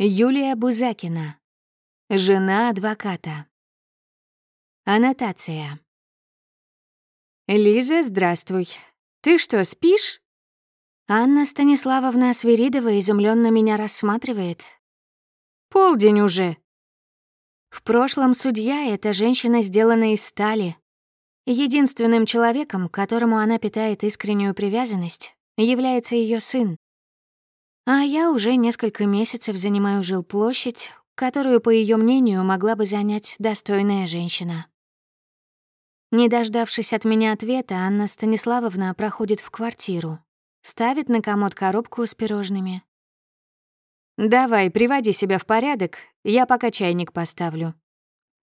Юлия Бузакина. Жена адвоката. Аннотация. «Лиза, здравствуй. Ты что, спишь?» Анна Станиславовна Свиридова изумленно меня рассматривает. «Полдень уже». В прошлом судья — это женщина, сделанная из стали. Единственным человеком, к которому она питает искреннюю привязанность, является ее сын. А я уже несколько месяцев занимаю жилплощадь, которую, по ее мнению, могла бы занять достойная женщина. Не дождавшись от меня ответа, Анна Станиславовна проходит в квартиру, ставит на комод коробку с пирожными. «Давай, приводи себя в порядок, я пока чайник поставлю».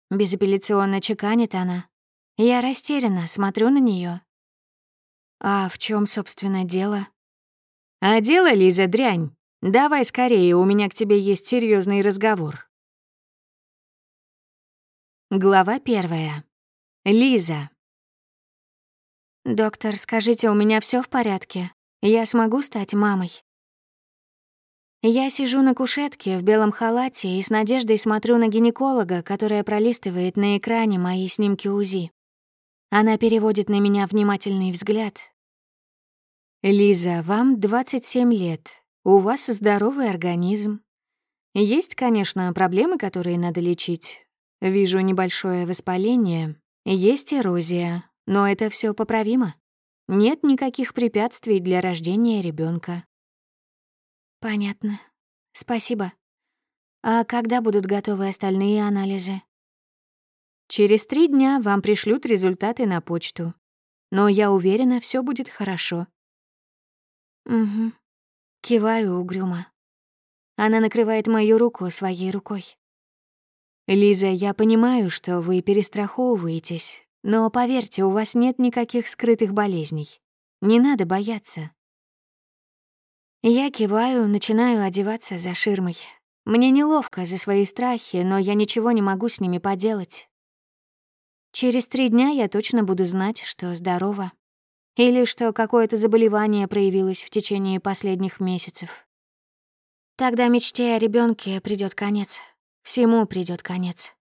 Безапелляционно чеканит она. Я растеряна, смотрю на нее. А в чем, собственно, дело? «А дело, Лиза, дрянь. Давай скорее, у меня к тебе есть серьезный разговор». Глава первая. Лиза. «Доктор, скажите, у меня все в порядке? Я смогу стать мамой?» Я сижу на кушетке в белом халате и с надеждой смотрю на гинеколога, которая пролистывает на экране мои снимки УЗИ. Она переводит на меня внимательный взгляд, Лиза, вам 27 лет. У вас здоровый организм. Есть, конечно, проблемы, которые надо лечить. Вижу небольшое воспаление, есть эрозия, но это все поправимо. Нет никаких препятствий для рождения ребенка. Понятно. Спасибо. А когда будут готовы остальные анализы? Через три дня вам пришлют результаты на почту. Но я уверена, все будет хорошо. Угу. Киваю угрюмо. Она накрывает мою руку своей рукой. «Лиза, я понимаю, что вы перестраховываетесь, но поверьте, у вас нет никаких скрытых болезней. Не надо бояться». Я киваю, начинаю одеваться за ширмой. Мне неловко за свои страхи, но я ничего не могу с ними поделать. Через три дня я точно буду знать, что здорова. Или что какое-то заболевание проявилось в течение последних месяцев. Тогда мечте о ребенке придет конец. Всему придет конец.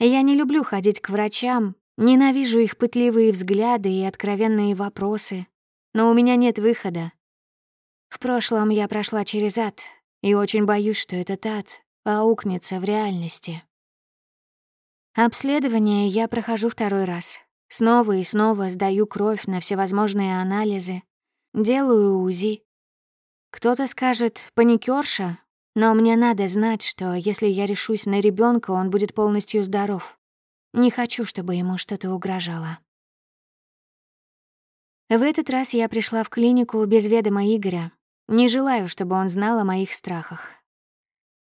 Я не люблю ходить к врачам, ненавижу их пытливые взгляды и откровенные вопросы, но у меня нет выхода. В прошлом я прошла через ад, и очень боюсь, что этот ад аукнется в реальности. Обследование я прохожу второй раз. Снова и снова сдаю кровь на всевозможные анализы, делаю УЗИ. Кто-то скажет «паникерша», но мне надо знать, что если я решусь на ребенка, он будет полностью здоров. Не хочу, чтобы ему что-то угрожало. В этот раз я пришла в клинику без ведома Игоря. Не желаю, чтобы он знал о моих страхах.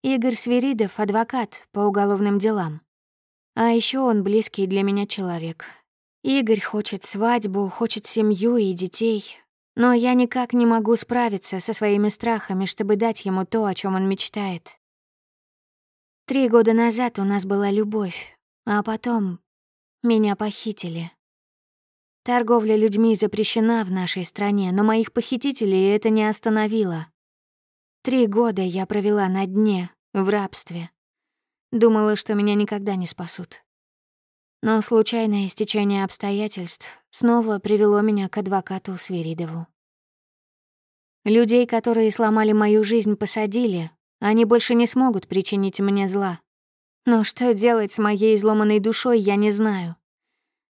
Игорь Свиридов — адвокат по уголовным делам. А еще он близкий для меня человек, Игорь хочет свадьбу, хочет семью и детей, но я никак не могу справиться со своими страхами, чтобы дать ему то, о чем он мечтает. Три года назад у нас была любовь, а потом меня похитили. Торговля людьми запрещена в нашей стране, но моих похитителей это не остановило. Три года я провела на дне, в рабстве. Думала, что меня никогда не спасут. Но случайное стечение обстоятельств снова привело меня к адвокату Свиридову. Людей, которые сломали мою жизнь, посадили. Они больше не смогут причинить мне зла. Но что делать с моей изломанной душой, я не знаю.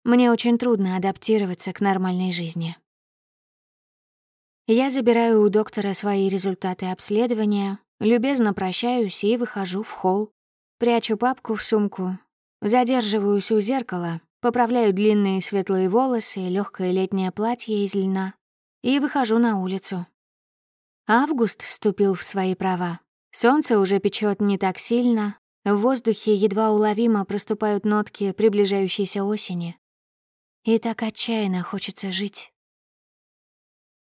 Мне очень трудно адаптироваться к нормальной жизни. Я забираю у доктора свои результаты обследования, любезно прощаюсь и выхожу в холл. Прячу папку в сумку Задерживаюсь у зеркала, поправляю длинные светлые волосы и легкое летнее платье из льна и выхожу на улицу. Август вступил в свои права. Солнце уже печет не так сильно, в воздухе едва уловимо проступают нотки приближающейся осени. И так отчаянно хочется жить.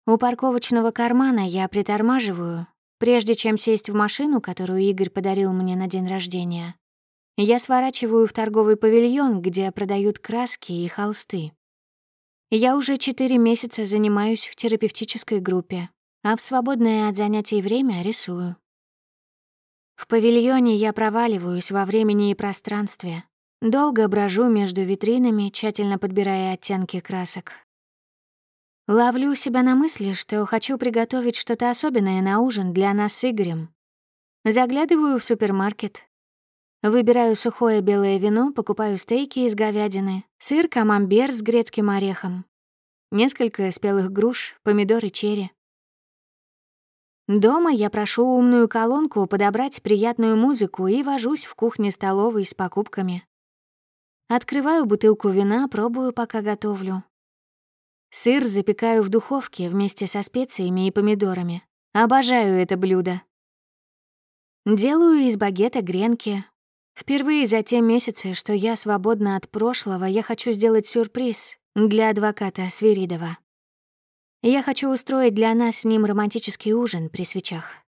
У парковочного кармана я притормаживаю, прежде чем сесть в машину, которую Игорь подарил мне на день рождения. Я сворачиваю в торговый павильон, где продают краски и холсты. Я уже четыре месяца занимаюсь в терапевтической группе, а в свободное от занятий время рисую. В павильоне я проваливаюсь во времени и пространстве. Долго брожу между витринами, тщательно подбирая оттенки красок. Ловлю себя на мысли, что хочу приготовить что-то особенное на ужин для нас с Игорем. Заглядываю в супермаркет. Выбираю сухое белое вино, покупаю стейки из говядины, сыр камамбер с грецким орехом, несколько спелых груш, помидоры черри. Дома я прошу умную колонку подобрать приятную музыку и вожусь в кухне-столовой с покупками. Открываю бутылку вина, пробую, пока готовлю. Сыр запекаю в духовке вместе со специями и помидорами. Обожаю это блюдо. Делаю из багета гренки. Впервые за те месяцы, что я свободна от прошлого, я хочу сделать сюрприз для адвоката Свиридова. Я хочу устроить для нас с ним романтический ужин при свечах.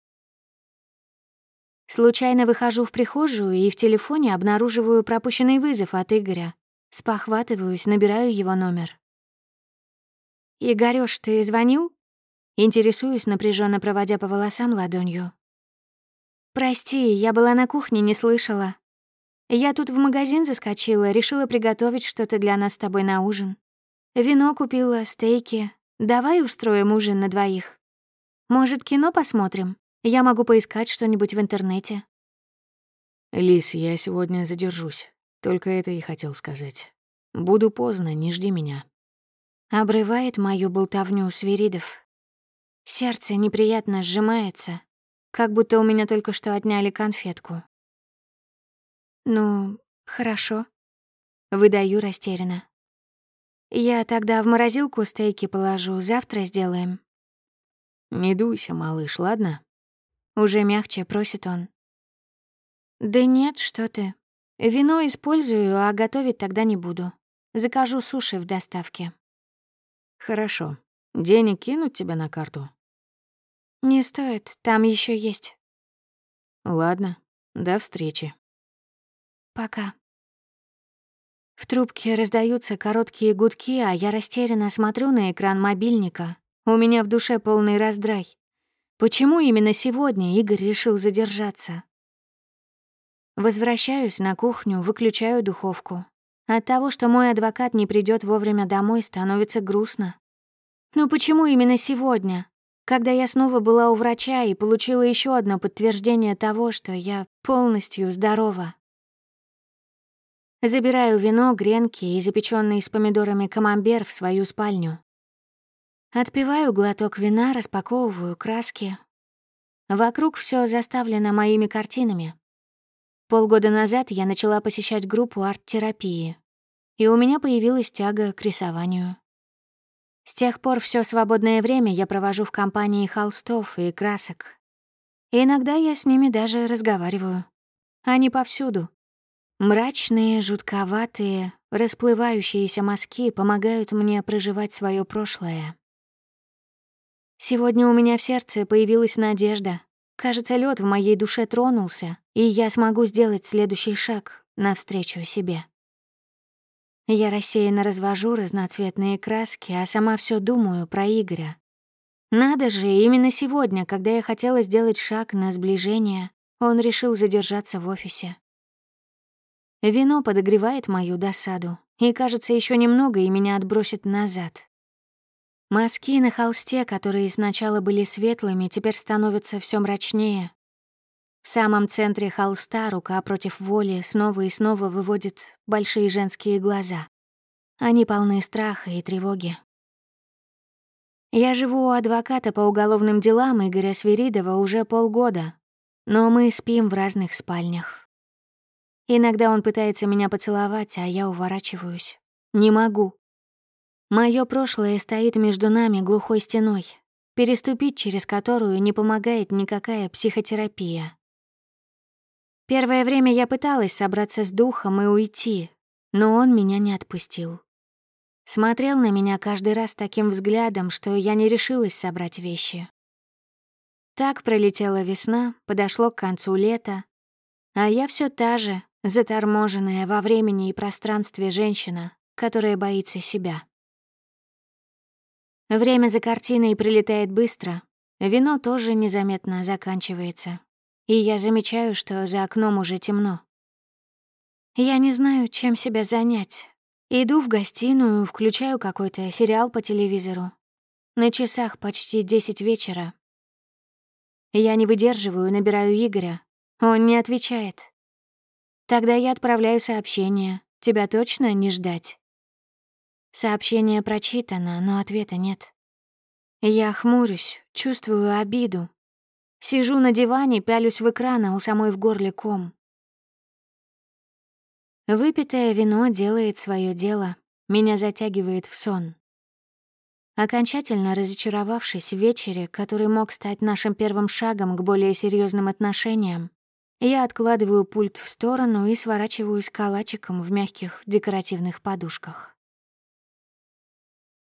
Случайно выхожу в прихожую и в телефоне обнаруживаю пропущенный вызов от Игоря. Спохватываюсь, набираю его номер. «Игорёш, ты звонил?» Интересуюсь, напряженно проводя по волосам ладонью. «Прости, я была на кухне, не слышала. Я тут в магазин заскочила, решила приготовить что-то для нас с тобой на ужин. Вино купила, стейки, Давай устроим ужин на двоих. Может, кино посмотрим? Я могу поискать что-нибудь в интернете. Лис, я сегодня задержусь. Только это и хотел сказать. Буду поздно, не жди меня. Обрывает мою болтовню Свиридов. Сердце неприятно сжимается, как будто у меня только что отняли конфетку. Ну, хорошо. Выдаю растерянно. Я тогда в морозилку стейки положу, завтра сделаем. Не дуйся, малыш, ладно? Уже мягче просит он. Да нет, что ты. Вино использую, а готовить тогда не буду. Закажу суши в доставке. Хорошо. Денег кинуть тебе на карту? Не стоит, там еще есть. Ладно, до встречи. Пока. В трубке раздаются короткие гудки, а я растерянно смотрю на экран мобильника. У меня в душе полный раздрай. Почему именно сегодня Игорь решил задержаться? Возвращаюсь на кухню, выключаю духовку. От того, что мой адвокат не придет вовремя домой, становится грустно. Но почему именно сегодня, когда я снова была у врача и получила еще одно подтверждение того, что я полностью здорова? Забираю вино, гренки и запеченный с помидорами камамбер в свою спальню. Отпиваю глоток вина, распаковываю краски. Вокруг все заставлено моими картинами. Полгода назад я начала посещать группу арт-терапии, и у меня появилась тяга к рисованию. С тех пор все свободное время я провожу в компании холстов и красок. И иногда я с ними даже разговариваю. Они повсюду. Мрачные, жутковатые, расплывающиеся мазки помогают мне проживать свое прошлое. Сегодня у меня в сердце появилась надежда. Кажется, лед в моей душе тронулся, и я смогу сделать следующий шаг навстречу себе. Я рассеянно развожу разноцветные краски, а сама все думаю про Игоря. Надо же, именно сегодня, когда я хотела сделать шаг на сближение, он решил задержаться в офисе. Вино подогревает мою досаду, и, кажется, еще немного, и меня отбросит назад. Мазки на холсте, которые сначала были светлыми, теперь становятся все мрачнее. В самом центре холста рука против воли снова и снова выводит большие женские глаза. Они полны страха и тревоги. Я живу у адвоката по уголовным делам Игоря Свиридова уже полгода, но мы спим в разных спальнях. Иногда он пытается меня поцеловать, а я уворачиваюсь. Не могу. Моё прошлое стоит между нами глухой стеной, переступить через которую не помогает никакая психотерапия. Первое время я пыталась собраться с духом и уйти, но он меня не отпустил. Смотрел на меня каждый раз таким взглядом, что я не решилась собрать вещи. Так пролетела весна, подошло к концу лета, а я все та же, заторможенная во времени и пространстве женщина, которая боится себя. Время за картиной прилетает быстро, вино тоже незаметно заканчивается. и я замечаю, что за окном уже темно. Я не знаю, чем себя занять. Иду в гостиную, включаю какой-то сериал по телевизору. На часах почти десять вечера. Я не выдерживаю, набираю Игоря. Он не отвечает. Тогда я отправляю сообщение. Тебя точно не ждать? Сообщение прочитано, но ответа нет. Я хмурюсь, чувствую обиду. Сижу на диване, пялюсь в экран, а у самой в горле ком. Выпитое вино делает свое дело, меня затягивает в сон. Окончательно разочаровавшись в вечере, который мог стать нашим первым шагом к более серьезным отношениям, я откладываю пульт в сторону и сворачиваюсь калачиком в мягких декоративных подушках.